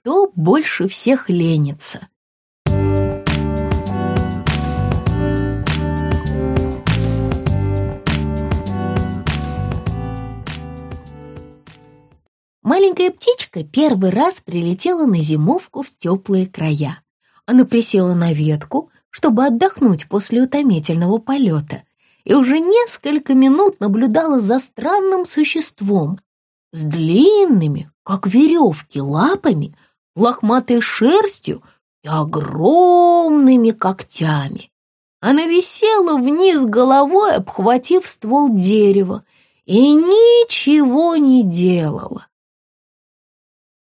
кто больше всех ленится. Маленькая птичка первый раз прилетела на зимовку в теплые края. Она присела на ветку, чтобы отдохнуть после утомительного полета, и уже несколько минут наблюдала за странным существом с длинными, как веревки, лапами, лохматой шерстью и огромными когтями. Она висела вниз головой, обхватив ствол дерева, и ничего не делала.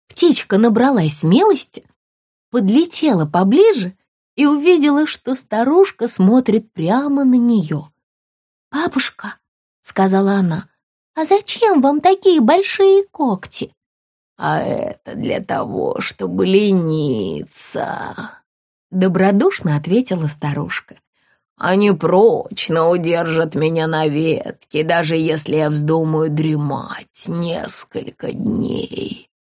Птичка набралась смелости, подлетела поближе и увидела, что старушка смотрит прямо на нее. «Бабушка», — сказала она, — «а зачем вам такие большие когти?» «А это для того, чтобы лениться», — добродушно ответила старушка. «Они прочно удержат меня на ветке, даже если я вздумаю дремать несколько дней».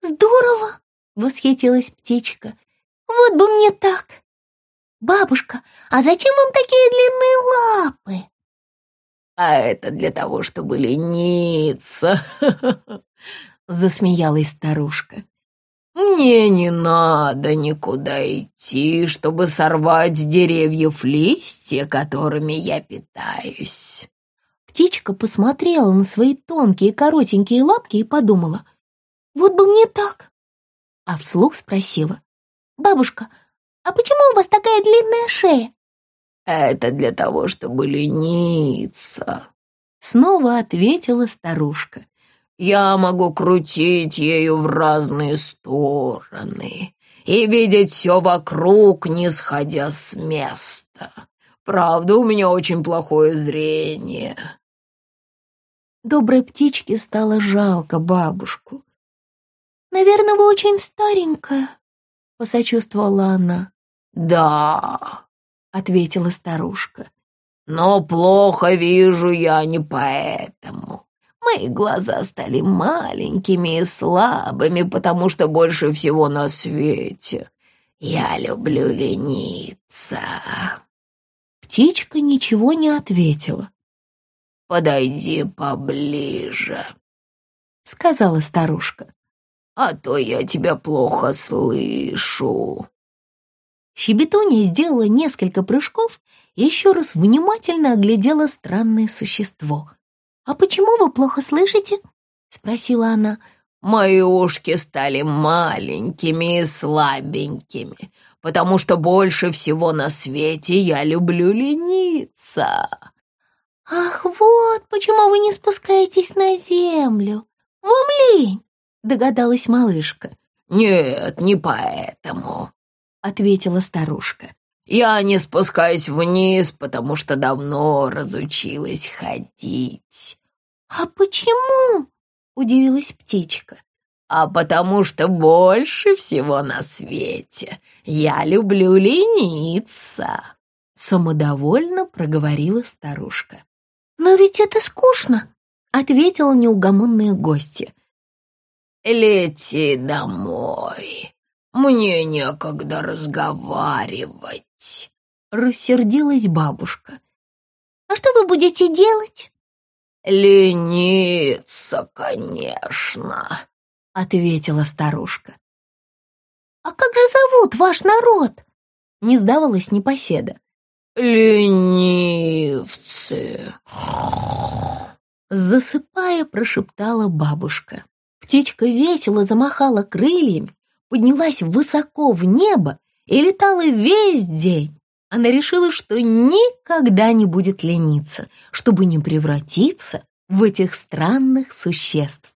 «Здорово!» — восхитилась птичка. «Вот бы мне так!» «Бабушка, а зачем вам такие длинные лапы?» «А это для того, чтобы лениться!» — засмеялась старушка. «Мне не надо никуда идти, чтобы сорвать с деревьев листья, которыми я питаюсь». Птичка посмотрела на свои тонкие коротенькие лапки и подумала — вот бы мне так. А вслух спросила. Бабушка, а почему у вас такая длинная шея? Это для того, чтобы лениться. Снова ответила старушка. Я могу крутить ею в разные стороны и видеть все вокруг, не сходя с места. Правда, у меня очень плохое зрение. Доброй птичке стало жалко бабушку. «Наверное, вы очень старенькая», — посочувствовала она. «Да», — ответила старушка. «Но плохо вижу я не поэтому. Мои глаза стали маленькими и слабыми, потому что больше всего на свете я люблю лениться». Птичка ничего не ответила. «Подойди поближе», — сказала старушка а то я тебя плохо слышу». Щебетунья сделала несколько прыжков и еще раз внимательно оглядела странное существо. «А почему вы плохо слышите?» — спросила она. «Мои ушки стали маленькими и слабенькими, потому что больше всего на свете я люблю лениться». «Ах, вот почему вы не спускаетесь на землю. Вам лень!» догадалась малышка. «Нет, не поэтому», — ответила старушка. «Я не спускаюсь вниз, потому что давно разучилась ходить». «А почему?» — удивилась птичка. «А потому что больше всего на свете я люблю лениться», — самодовольно проговорила старушка. «Но ведь это скучно», — ответила неугомонная гостья. «Лети домой, мне некогда разговаривать», — рассердилась бабушка. «А что вы будете делать?» «Лениться, конечно», — ответила старушка. «А как же зовут ваш народ?» — не сдавалась непоседа. «Ленивцы», — засыпая, прошептала бабушка. Птичка весело замахала крыльями, поднялась высоко в небо и летала весь день. Она решила, что никогда не будет лениться, чтобы не превратиться в этих странных существ.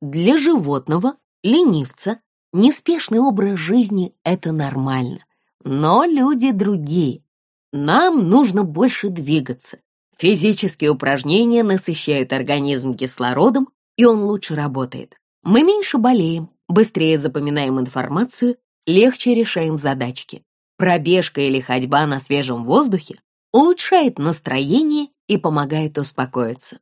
Для животного, ленивца, неспешный образ жизни — это нормально. Но люди другие. Нам нужно больше двигаться, Физические упражнения насыщают организм кислородом, и он лучше работает. Мы меньше болеем, быстрее запоминаем информацию, легче решаем задачки. Пробежка или ходьба на свежем воздухе улучшает настроение и помогает успокоиться.